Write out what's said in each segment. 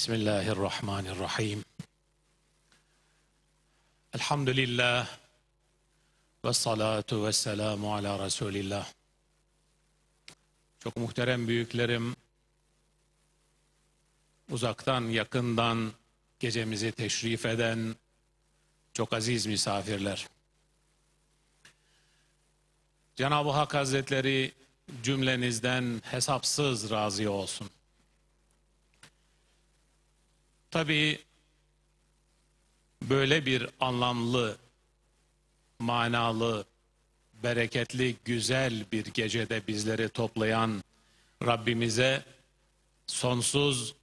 Bismillahirrahmanirrahim. Elhamdülillah ve salatu ve selamu ala Resulillah. Çok muhterem büyüklerim, uzaktan yakından gecemizi teşrif eden çok aziz misafirler. Cenab-ı Hak Hazretleri cümlenizden hesapsız razı olsun. Tabii böyle bir anlamlı, manalı, bereketli, güzel bir gecede bizleri toplayan Rabbimize sonsuz,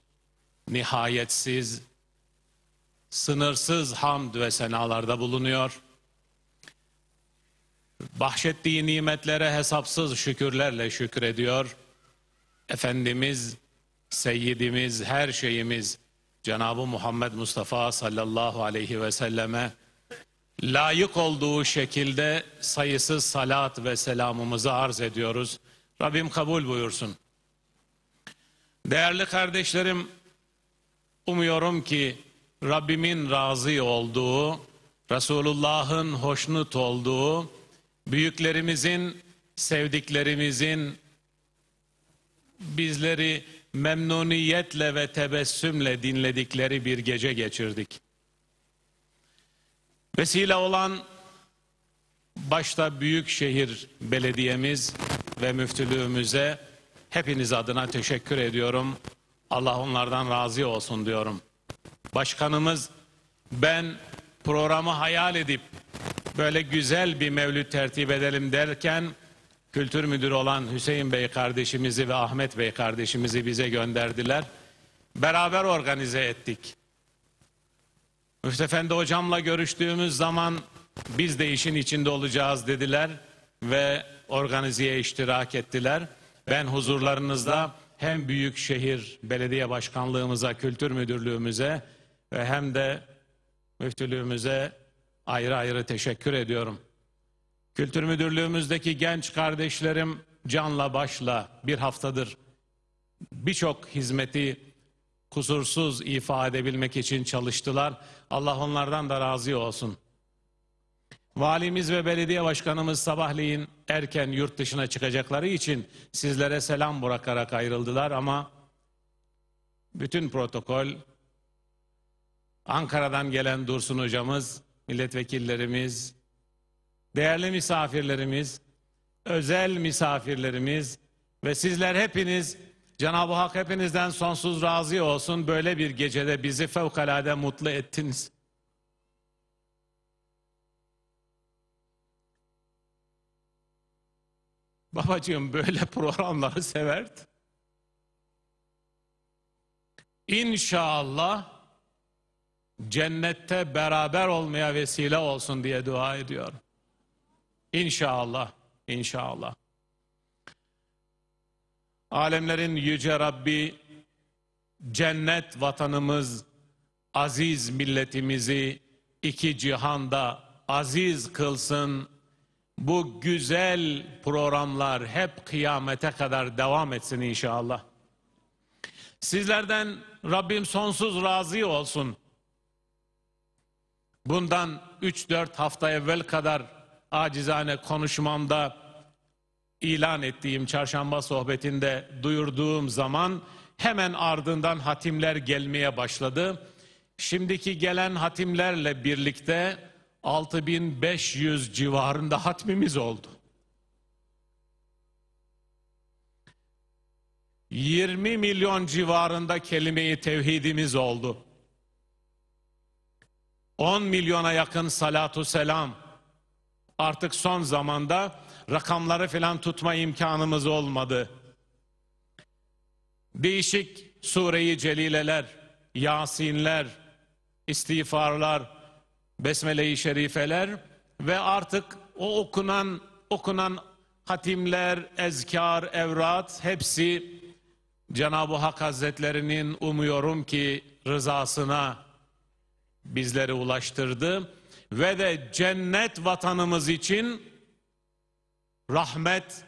nihayetsiz, sınırsız hamd ve senalarda bulunuyor. Bahşettiği nimetlere hesapsız şükürlerle şükrediyor. Efendimiz, Seyyidimiz, her şeyimiz, Cenab-ı Muhammed Mustafa sallallahu aleyhi ve selleme layık olduğu şekilde sayısız salat ve selamımızı arz ediyoruz. Rabbim kabul buyursun. Değerli kardeşlerim, umuyorum ki Rabbimin razı olduğu, Resulullah'ın hoşnut olduğu, büyüklerimizin, sevdiklerimizin bizleri memnuniyetle ve tebessümle dinledikleri bir gece geçirdik. Vesile olan başta Büyükşehir Belediyemiz ve müftülüğümüze hepiniz adına teşekkür ediyorum. Allah onlardan razı olsun diyorum. Başkanımız ben programı hayal edip böyle güzel bir mevlüt tertip edelim derken kültür müdürü olan Hüseyin Bey kardeşimizi ve Ahmet Bey kardeşimizi bize gönderdiler. Beraber organize ettik. Müftefendi hocamla görüştüğümüz zaman biz de işin içinde olacağız dediler ve organizeye iştirak ettiler. Ben huzurlarınızda hem Büyükşehir Belediye Başkanlığımıza, Kültür Müdürlüğümüze ve hem de müftülüğümüze ayrı ayrı teşekkür ediyorum. Kültür Müdürlüğümüzdeki genç kardeşlerim canla başla bir haftadır birçok hizmeti kusursuz ifade edebilmek için çalıştılar. Allah onlardan da razı olsun. Valimiz ve belediye başkanımız sabahleyin erken yurt dışına çıkacakları için sizlere selam bırakarak ayrıldılar ama bütün protokol Ankara'dan gelen Dursun hocamız, milletvekillerimiz, değerli misafirlerimiz, özel misafirlerimiz ve sizler hepiniz Cenab-ı Hak hepinizden sonsuz razı olsun. Böyle bir gecede bizi fevkalade mutlu ettiniz. Babacığım böyle programları severdi. İnşallah cennette beraber olmaya vesile olsun diye dua ediyorum. İnşallah, inşallah. Alemlerin yüce Rabbi cennet vatanımız, aziz milletimizi iki cihanda aziz kılsın. Bu güzel programlar hep kıyamete kadar devam etsin inşallah. Sizlerden Rabbim sonsuz razı olsun. Bundan 3-4 hafta evvel kadar acizane konuşmamda ilan ettiğim çarşamba sohbetinde duyurduğum zaman hemen ardından hatimler gelmeye başladı. Şimdiki gelen hatimlerle birlikte 6500 civarında hatmimiz oldu. 20 milyon civarında kelime-i tevhidimiz oldu. 10 milyona yakın salatu selam. Artık son zamanda rakamları falan tutma imkanımız olmadı. Değişik sureyi celileler, yasinler, istiğfarlar, besmele-i şerifeler ve artık o okunan okunan hatimler, ezkar, evrat hepsi Cenab-ı Hak Hazretlerinin umuyorum ki rızasına bizleri ulaştırdı ve de cennet vatanımız için rahmet,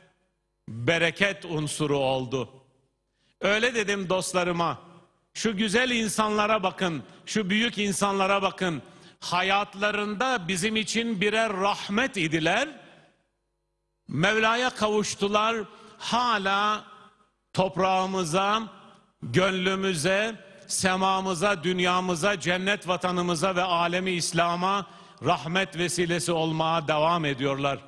bereket unsuru oldu. Öyle dedim dostlarıma, Şu güzel insanlara bakın, şu büyük insanlara bakın. Hayatlarında bizim için birer rahmet idiler. Mevla'ya kavuştular. Hala toprağımıza, gönlümüze, semamıza, dünyamıza, cennet vatanımıza ve alemi İslam'a rahmet vesilesi olmaya devam ediyorlar.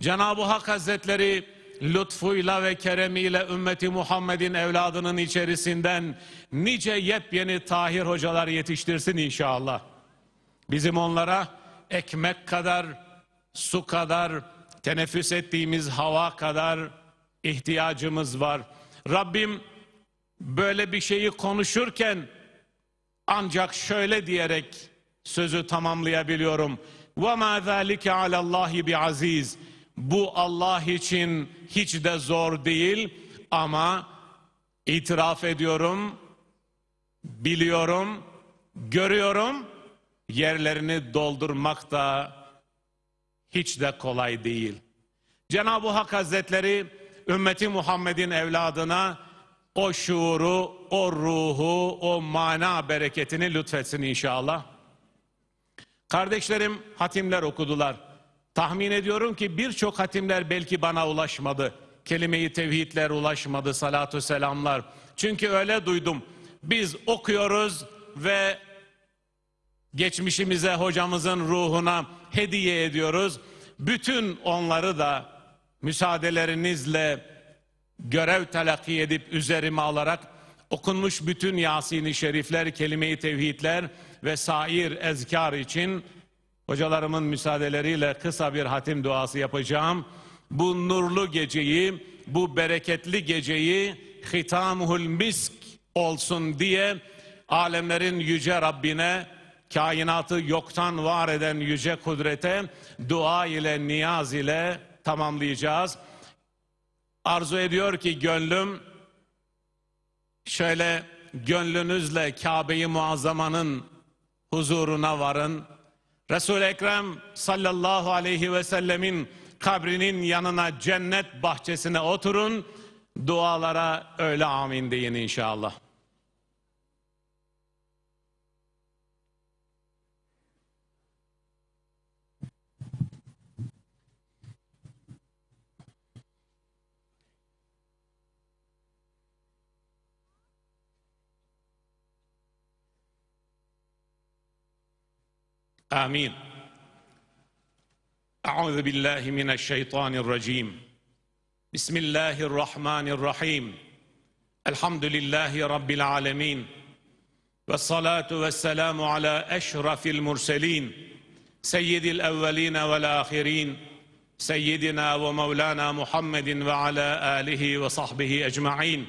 Cenab-ı Hak Hazretleri lütfuyla ve keremiyle ümmeti Muhammed'in evladının içerisinden nice yepyeni tahir hocalar yetiştirsin inşallah. Bizim onlara ekmek kadar, su kadar, teneffüs ettiğimiz hava kadar ihtiyacımız var. Rabbim böyle bir şeyi konuşurken ancak şöyle diyerek sözü tamamlayabiliyorum. Ve ma zalike alallahi bi aziz. Bu Allah için hiç de zor değil ama itiraf ediyorum, biliyorum, görüyorum yerlerini doldurmak da hiç de kolay değil. Cenab-ı Hak Hazretleri ümmeti Muhammed'in evladına o şuuru, o ruhu, o mana bereketini lütfetsin inşallah. Kardeşlerim hatimler okudular. Tahmin ediyorum ki birçok hatimler belki bana ulaşmadı. Kelime-i tevhidler ulaşmadı, salatü selamlar. Çünkü öyle duydum. Biz okuyoruz ve geçmişimize, hocamızın ruhuna hediye ediyoruz. Bütün onları da müsaadelerinizle görev telakki edip üzerime alarak okunmuş bütün Yasin-i Şerifler, kelime-i tevhidler ve sair ezkar için hocalarımın müsaadeleriyle kısa bir hatim duası yapacağım. Bu nurlu geceyi, bu bereketli geceyi hitamuhul misk olsun diye alemlerin yüce Rabbine, kainatı yoktan var eden yüce kudrete dua ile, niyaz ile tamamlayacağız. Arzu ediyor ki gönlüm şöyle gönlünüzle Kabe-i Muazzama'nın huzuruna varın. Resul-i Ekrem sallallahu aleyhi ve sellemin kabrinin yanına cennet bahçesine oturun. Dualara öyle amin deyin inşallah. آمين. أعوذ بالله من الشيطان الرجيم. بسم الله الرحمن الرحيم. الحمد لله رب العالمين. والصلاة والسلام على أشرف المرسلين سيد الأولين والآخرين سيدنا ومولانا محمد وعلى آله وصحبه أجمعين.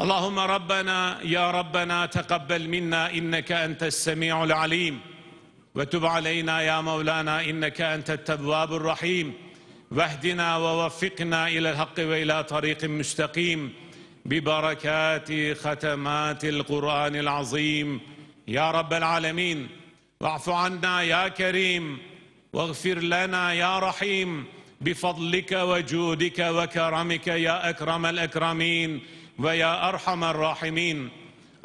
اللهم ربنا يا ربنا تقبل منا إنك أنت السميع العليم. وتب علينا يا مولانا إنك أنت التواب الرحيم. واهدنا ووفقنا إلى الحق وإلى طريق مستقيم. ببركات ختمات القرآن العظيم. يا رب العالمين واعف عنا يا كريم. واغفر لنا يا رحيم. بفضلك وجودك وكرمك يا أكرم الأكرمين ويا أرحم الراحمين.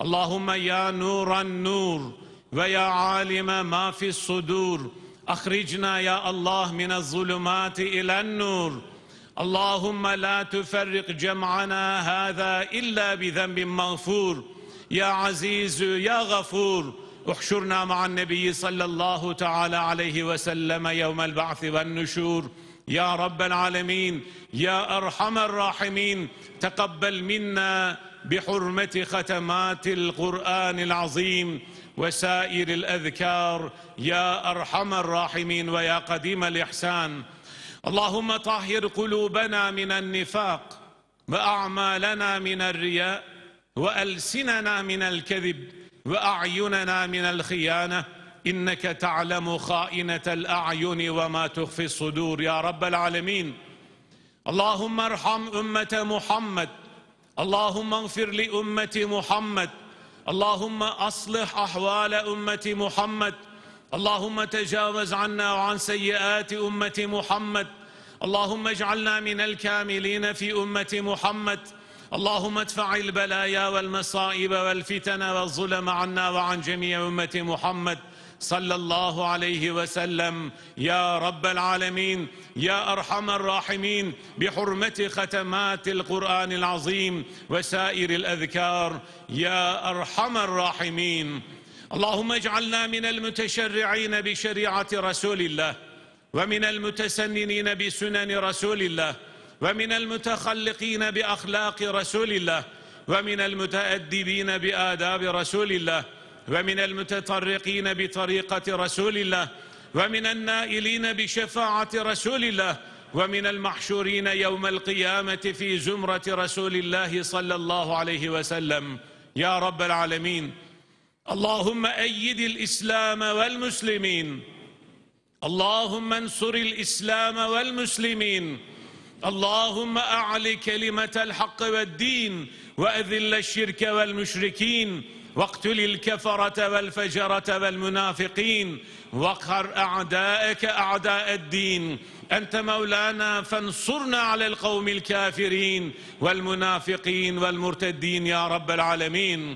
اللهم يا نور النور ويا عالم ما في الصدور أخرجنا يا الله من الظلمات إلى النور. اللهم لا تفرق جمعنا هذا إلا بذنب مغفور. يا عزيز يا غفور. احشرنا مع النبي صلى الله تعالى عليه وسلم يوم البعث والنشور. يا رب العالمين يا أرحم الراحمين تقبل منا بحرمة ختمات القرآن العظيم. وسائر الأذكار يا أرحم الراحمين ويا قديم الإحسان. اللهم طهر قلوبنا من النفاق وأعمالنا من الرياء وألسننا من الكذب وأعيننا من الخيانة. إنك تعلم خائنة الأعين وما تخفي الصدور يا رب العالمين. اللهم ارحم أمة محمد. اللهم اغفر لأمة محمد. اللهم أصلح أحوال أمة محمد. اللهم تجاوز عنا وعن سيئات أمة محمد. اللهم اجعلنا من الكاملين في أمة محمد. اللهم ادفع البلايا والمصائب والفتن والظلم عنا وعن جميع أمة محمد. صلى الله عليه وسلم يا رب العالمين يا أرحم الراحمين بحرمة ختمات القرآن العظيم وسائر الأذكار يا أرحم الراحمين. اللهم اجعلنا من المتشرعين بشريعة رسول الله ومن المتسننين بسنن رسول الله ومن المتخلقين بأخلاق رسول الله ومن المتأدبين بآداب رسول الله ومن المتطرقين بطريقة رسول الله ومن النائلين بشفاعة رسول الله ومن المحشورين يوم القيامة في زمرة رسول الله صلى الله عليه وسلم. يا رب العالمين اللهم أيد الإسلام والمسلمين. اللهم انصر الإسلام والمسلمين. اللهم أعل كلمة الحق والدين وأذل الشرك والمشركين. واقتل الكفرة والفجرة والمنافقين واقهر أعدائك أعداء الدين. أنت مولانا فانصرنا على القوم الكافرين والمنافقين والمرتدين يا رب العالمين.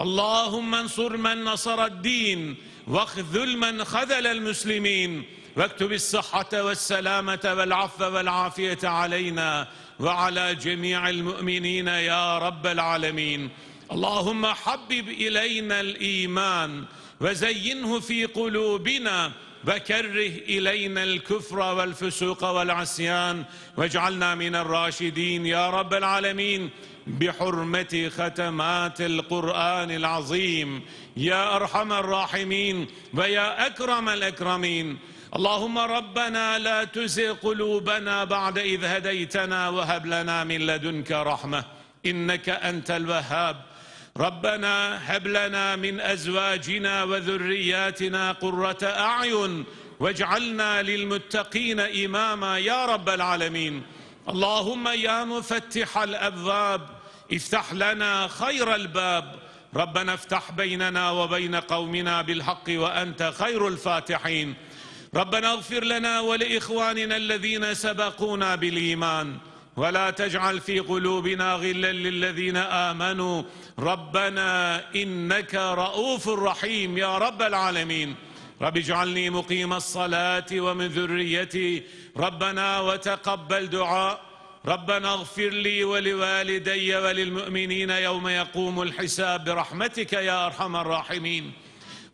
اللهم انصر من نصر الدين واخذل من خذل المسلمين. واكتب الصحة والسلامة والعفو والعافية علينا وعلى جميع المؤمنين يا رب العالمين. اللهم حبب إلينا الإيمان وزينه في قلوبنا وكره إلينا الكفر والفسوق والعصيان واجعلنا من الراشدين يا رب العالمين بحرمة ختمات القرآن العظيم يا أرحم الراحمين ويا أكرم الأكرمين اللهم ربنا لا تزغ قلوبنا بعد إذ هديتنا وهب لنا من لدنك رحمة إنك أنت الوهاب ربنا هب لنا من أزواجنا وذرياتنا قرة أعين واجعلنا للمتقين إماما يا رب العالمين. اللهم يا مفتح الأبواب افتح لنا خير الباب. ربنا افتح بيننا وبين قومنا بالحق وأنت خير الفاتحين. ربنا اغفر لنا ولإخواننا الذين سبقونا بالإيمان. ولا تجعل في قلوبنا غلا للذين آمنوا. ربنا إنك رؤوف رحيم يا رب العالمين. رب اجعلني مقيم الصلاة ومن ذريتي. ربنا وتقبل دعاء. ربنا اغفر لي ولوالدي وللمؤمنين يوم يقوم الحساب برحمتك يا أرحم الراحمين.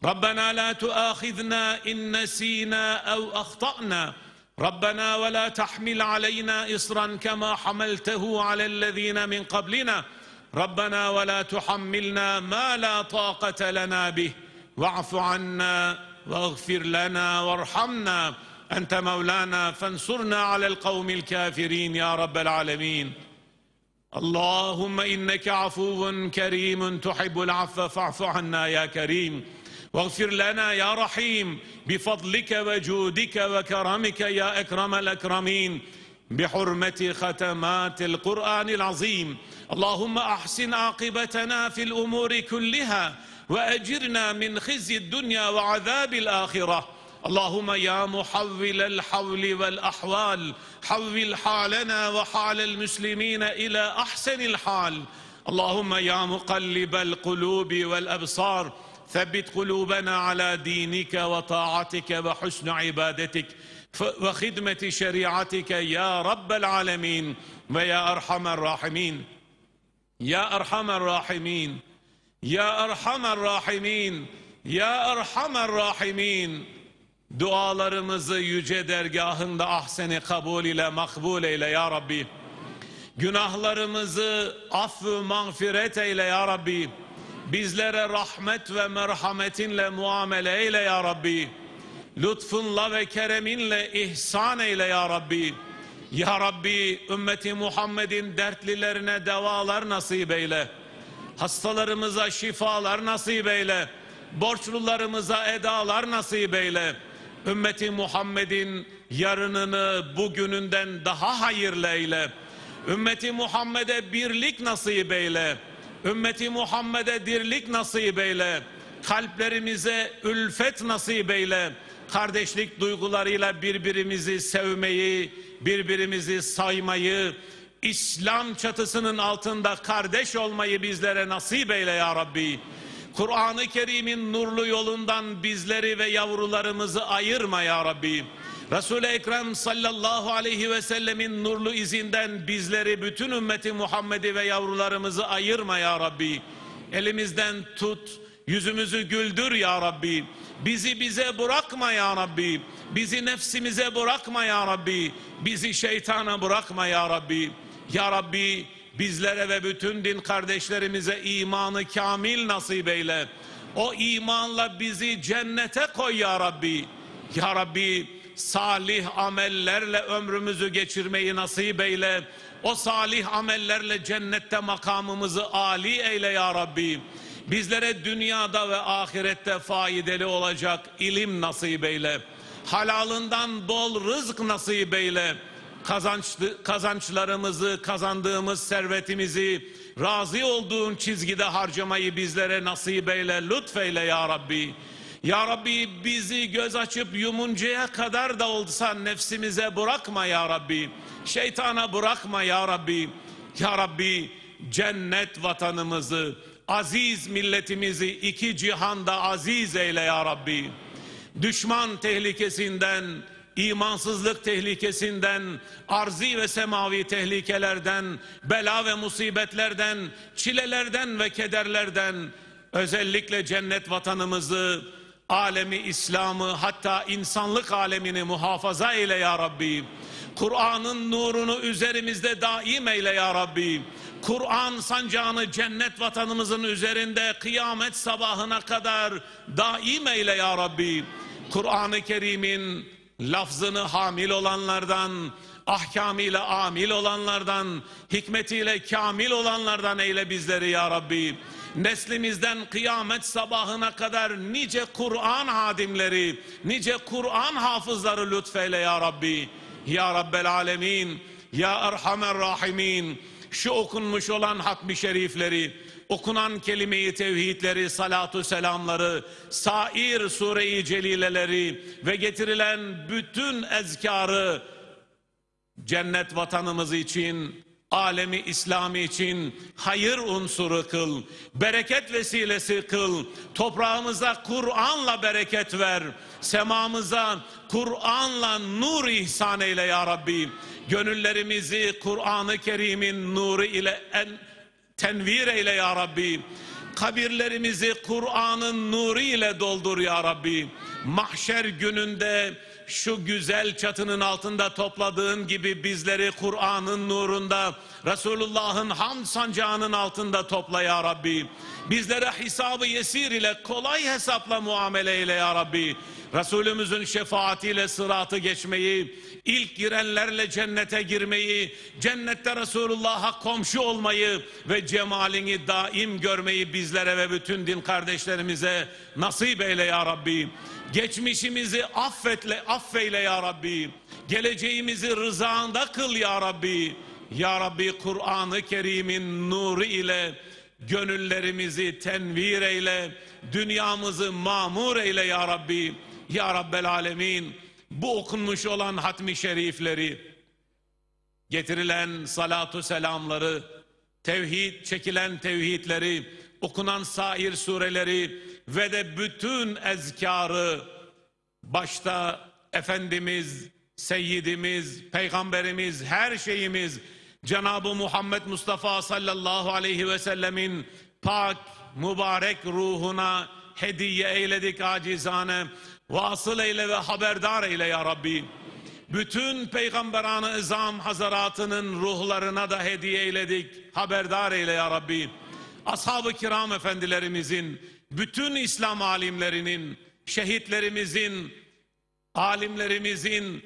ربنا لا تؤاخذنا إن نسينا أو أخطأنا. ربنا ولا تحمل علينا اصرا كما حملته على الذين من قبلنا. ربنا ولا تحملنا ما لا طاقة لنا به. واعف عنا واغفر لنا وارحمنا. أنت مولانا فانصرنا على القوم الكافرين يا رب العالمين. اللهم إنك عفو كريم تحب العفو فاعف عنا يا كريم. واغفر لنا يا رحيم بفضلك وجودك وكرمك يا أكرم الأكرمين بحرمة ختمات القرآن العظيم. اللهم أحسن عاقبتنا في الأمور كلها وأجرنا من خزي الدنيا وعذاب الآخرة. اللهم يا محول الحول والأحوال حول حالنا وحال المسلمين إلى أحسن الحال. اللهم يا مقلب القلوب والأبصار ثبت قلوبنا على دينك وطاعتك وحسن عبادتك وخدمه شريعتك يا رب العالمين ويا ارحم الراحمين يا ارحم الراحمين يا ارحم الراحمين يا ارحم الراحمين dualarımızı yüce dergahında ahseni kabul ile makbul eyle ya Rabbi. Günahlarımızı affı mağfiret eyle ya Rabbi. Bizlere rahmet ve merhametinle muamele eyle ya Rabbi. Lütfunla ve kereminle ihsan eyle ya Rabbi. Ya Rabbi ümmeti Muhammed'in dertlilerine devalar nasip eyle. Hastalarımıza şifalar nasip eyle. Borçlularımıza edalar nasip eyle. Ümmeti Muhammed'in yarınını bugününden daha hayırlı eyle. Ümmeti Muhammed'e birlik nasip eyle. Ümmeti Muhammed'e dirlik nasip eyle. Kalplerimize ülfet nasip eyle. Kardeşlik duygularıyla birbirimizi sevmeyi, birbirimizi saymayı, İslam çatısının altında kardeş olmayı bizlere nasip eyle ya Rabbi. Kur'an-ı Kerim'in nurlu yolundan bizleri ve yavrularımızı ayırma ya Rabbi. Resul-i Ekrem sallallahu aleyhi ve sellemin nurlu izinden bizleri bütün ümmeti Muhammed'i ve yavrularımızı ayırma ya Rabbi. Elimizden tut, yüzümüzü güldür ya Rabbi. Bizi bize bırakma ya Rabbi. Bizi nefsimize bırakma ya Rabbi. Bizi şeytana bırakma ya Rabbi. Ya Rabbi bizlere ve bütün din kardeşlerimize imanı kamil nasip eyle. O imanla bizi cennete koy ya Rabbi. Ya Rabbi salih amellerle ömrümüzü geçirmeyi nasip eyle. O salih amellerle cennette makamımızı âli eyle ya Rabbi. Bizlere dünyada ve ahirette faydalı olacak ilim nasip eyle. Halalından bol rızık nasip eyle. Kazançlı, kazançlarımızı, kazandığımız servetimizi razı olduğun çizgide harcamayı bizlere nasip eyle, lütfeyle ya Rabbi. Ya Rabbi bizi göz açıp yumuncaya kadar da olsa nefsimize bırakma ya Rabbi. Şeytana bırakma ya Rabbi. Ya Rabbi cennet vatanımızı, aziz milletimizi iki cihanda aziz eyle ya Rabbi. Düşman tehlikesinden, imansızlık tehlikesinden, arzi ve semavi tehlikelerden, bela ve musibetlerden, çilelerden ve kederlerden, özellikle cennet vatanımızı, alemi İslam'ı hatta insanlık alemini muhafaza eyle ya Rabbi. Kur'an'ın nurunu üzerimizde daim eyle ya Rabbi. Kur'an sancağını cennet vatanımızın üzerinde kıyamet sabahına kadar daim eyle ya Rabbi. Kur'an-ı Kerim'in lafzını hamil olanlardan, ahkamıyla amil olanlardan, hikmetiyle kamil olanlardan eyle bizleri ya Rabbi. Neslimizden kıyamet sabahına kadar nice Kur'an hadimleri, nice Kur'an hafızları lütfeyle ya Rabbi. Ya Rabbel Alemin, Ya Erhamer Rahimin, şu okunmuş olan hatmi şerifleri, okunan kelime-i tevhidleri, salatu selamları, sair sure-i celileleri ve getirilen bütün ezkarı cennet vatanımız için, alemi İslami için hayır unsuru kıl, bereket vesilesi kıl, toprağımıza Kur'an'la bereket ver, semamıza Kur'an'la nur ihsan eyle ya Rabbi. Gönüllerimizi Kur'an-ı Kerim'in nuru ile en, tenvir eyle ya Rabbi. Kabirlerimizi Kur'an'ın nuru ile doldur ya Rabbi. Mahşer gününde şu güzel çatının altında topladığın gibi bizleri Kur'an'ın nurunda, Resulullah'ın hamd sancağının altında topla ya Rabbi. Bizlere hisabı yesir ile kolay hesapla muamele eyle ya Rabbi. Resulümüzün şefaatiyle sıratı geçmeyi, ilk girenlerle cennete girmeyi, cennette Resulullah'a komşu olmayı ve cemalini daim görmeyi bizlere ve bütün din kardeşlerimize nasip eyle ya Rabbi. Geçmişimizi affetle, affeyle ya Rabbi. Geleceğimizi rızanda kıl ya Rabbi. Ya Rabbi Kur'an-ı Kerim'in nuru ile gönüllerimizi tenvir eyle. Dünyamızı mamur eyle ya Rabbi. Ya Rabbel Alemin bu okunmuş olan hatmi şerifleri, getirilen salatu selamları, tevhid, çekilen tevhidleri, okunan sair sureleri ve de bütün ezkarı başta Efendimiz, Seyyidimiz, Peygamberimiz, her şeyimiz Cenab-ı Muhammed Mustafa sallallahu aleyhi ve sellemin pak, mübarek ruhuna hediye eyledik acizane. Vasıl eyle ve haberdar eyle ya Rabbi. Bütün peygamberanı izam hazaratının ruhlarına da hediye eyledik. Haberdar eyle ya Rabbi. Ashab-ı kiram efendilerimizin, bütün İslam alimlerinin, şehitlerimizin, alimlerimizin,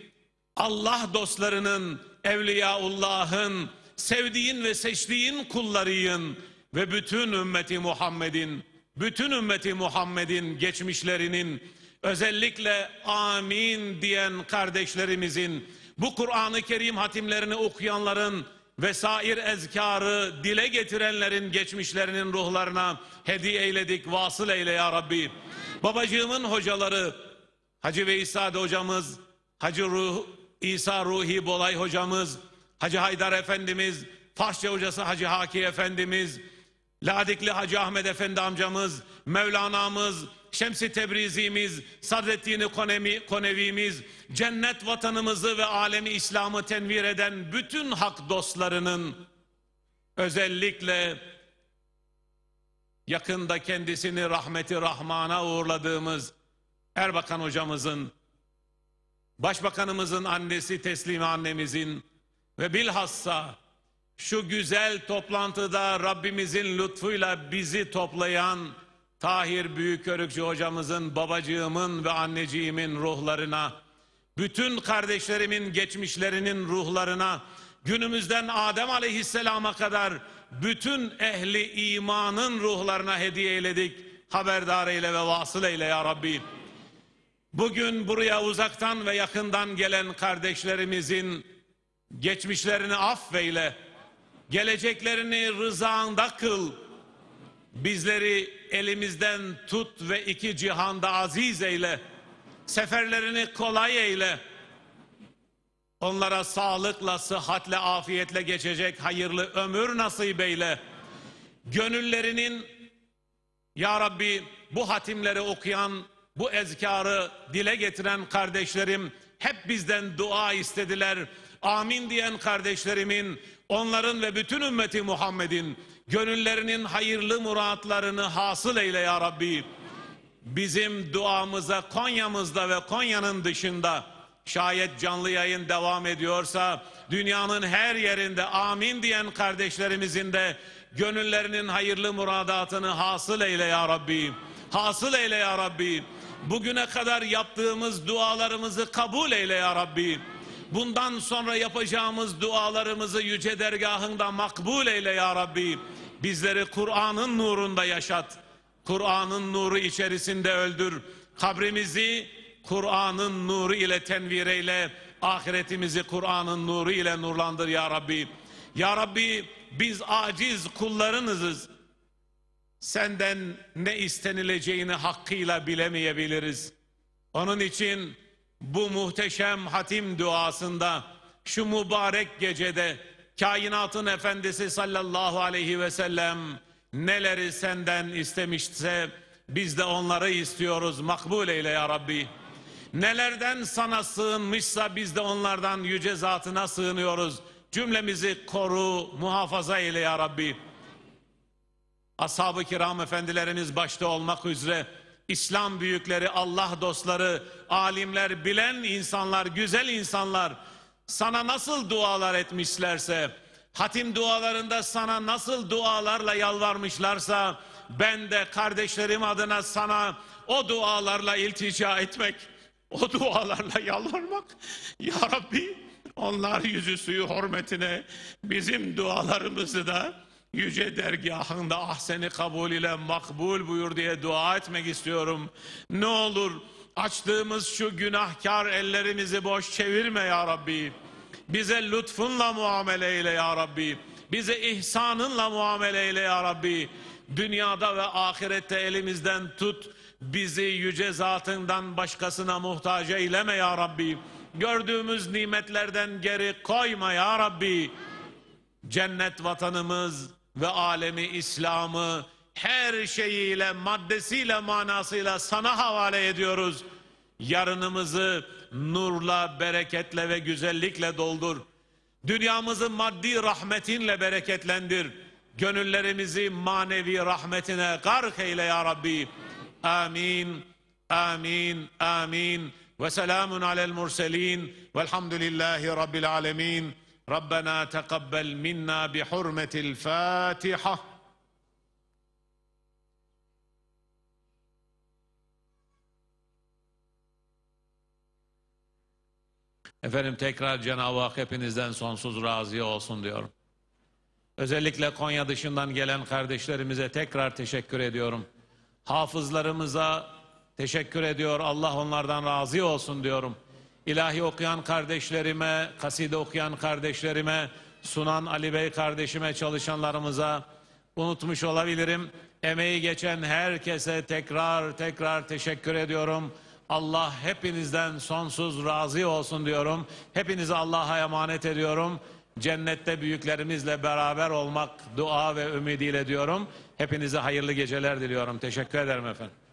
Allah dostlarının, Evliyaullah'ın, sevdiğin ve seçtiğin kullarıyın ve bütün ümmeti Muhammed'in, bütün ümmeti Muhammed'in geçmişlerinin, özellikle amin diyen kardeşlerimizin, bu Kur'an-ı Kerim hatimlerini okuyanların vesair ezkarı dile getirenlerin geçmişlerinin ruhlarına hediye eyledik, vasıl eyle ya Rabbi. Babacığımın hocaları, Hacı Veysade hocamız, Hacı Ruh, İsa Ruhi Bolay hocamız, Hacı Haydar Efendimiz, Farsça hocası Hacı Haki Efendimiz, Ladikli Hacı Ahmet Efendi amcamız, Mevlana'mız, Şemsi Tebrizimiz, Sadreddin Konemi, Konevi'miz, cennet vatanımızı ve alemi İslam'ı tenvir eden bütün hak dostlarının özellikle yakında kendisini rahmeti rahmana uğurladığımız Erbakan hocamızın, Başbakanımızın annesi Teslime annemizin ve bilhassa şu güzel toplantıda Rabbimizin lütfuyla bizi toplayan Tahir Büyükörükçü hocamızın, babacığımın ve anneciğimin ruhlarına, bütün kardeşlerimin geçmişlerinin ruhlarına, günümüzden Adem Aleyhisselam'a kadar bütün ehli imanın ruhlarına hediye eyledik. Haberdar eyle ve vasıl eyle ya Rabbi. Bugün buraya uzaktan ve yakından gelen kardeşlerimizin geçmişlerini affeyle, geleceklerini rızanda kıl, bizleri elimizden tut ve iki cihanda aziz eyle, seferlerini kolay eyle, onlara sağlıkla, sıhhatle, afiyetle geçecek hayırlı ömür nasip eyle, gönüllerinin ya Rabbi bu hatimleri okuyan bu ezkarı dile getiren kardeşlerim hep bizden dua istediler. Amin diyen kardeşlerimin, onların ve bütün ümmeti Muhammed'in gönüllerinin hayırlı muratlarını hasıl eyle ya Rabbi. Bizim duamıza Konya'mızda ve Konya'nın dışında şayet canlı yayın devam ediyorsa dünyanın her yerinde amin diyen kardeşlerimizin de gönüllerinin hayırlı muradatını hasıl eyle ya Rabbi. Hasıl eyle ya Rabbi. Bugüne kadar yaptığımız dualarımızı kabul eyle ya Rabbi. Bundan sonra yapacağımız dualarımızı yüce dergahında makbul eyle ya Rabbi. Bizleri Kur'an'ın nurunda yaşat. Kur'an'ın nuru içerisinde öldür. Kabrimizi Kur'an'ın nuru ile tenvir eyle. Ahiretimizi Kur'an'ın nuru ile nurlandır ya Rabbi. Ya Rabbi biz aciz kullarınızız. Senden ne istenileceğini hakkıyla bilemeyebiliriz. Onun için bu muhteşem hatim duasında şu mübarek gecede kainatın efendisi sallallahu aleyhi ve sellem neleri senden istemişse biz de onları istiyoruz makbul eyle ya Rabbi. Nelerden sana sığınmışsa biz de onlardan yüce zatına sığınıyoruz. Cümlemizi koru, muhafaza eyle ya Rabbi. Ashab-ı kiram efendilerimiz başta olmak üzere İslam büyükleri, Allah dostları, alimler, bilen insanlar, güzel insanlar sana nasıl dualar etmişlerse, hatim dualarında sana nasıl dualarla yalvarmışlarsa ben de kardeşlerim adına sana o dualarla iltica etmek, o dualarla yalvarmak. Ya Rabbi onlar yüzü suyu hürmetine bizim dualarımızı da yüce dergahında ahseni kabul ile makbul buyur diye dua etmek istiyorum. Ne olur açtığımız şu günahkar ellerimizi boş çevirme ya Rabbi. Bize lütfunla muamele eyle ya Rabbi. Bize ihsanınla muamele eyle ya Rabbi. Dünyada ve ahirette elimizden tut. Bizi yüce zatından başkasına muhtaç eyleme ya Rabbi. Gördüğümüz nimetlerden geri koyma ya Rabbi. Cennet vatanımız ve alemi İslam'ı her şeyiyle, maddesiyle, manasıyla sana havale ediyoruz. Yarınımızı nurla, bereketle ve güzellikle doldur. Dünyamızı maddi rahmetinle bereketlendir. Gönüllerimizi manevi rahmetine gark eyle ya Rabbi. Amin, amin, amin. Ve selamun alel murselin. Velhamdülillahi Rabbil alemin. ربنا تقبل منا بحرمة الفاتحة Efendim tekrar Cenab-ı Hak hepinizden sonsuz razı olsun diyorum. Özellikle Konya dışından gelen kardeşlerimize tekrar teşekkür ediyorum. Hafızlarımıza teşekkür ediyor. Allah onlardan razı olsun diyorum. İlahi okuyan kardeşlerime, kaside okuyan kardeşlerime, sunan Ali Bey kardeşime, çalışanlarımıza unutmuş olabilirim. Emeği geçen herkese tekrar tekrar teşekkür ediyorum. Allah hepinizden sonsuz razı olsun diyorum. Hepinizi Allah'a emanet ediyorum. cennette büyüklerimizle beraber olmak dua ve ümidiyle diyorum. Hepinize hayırlı geceler diliyorum. Teşekkür ederim efendim.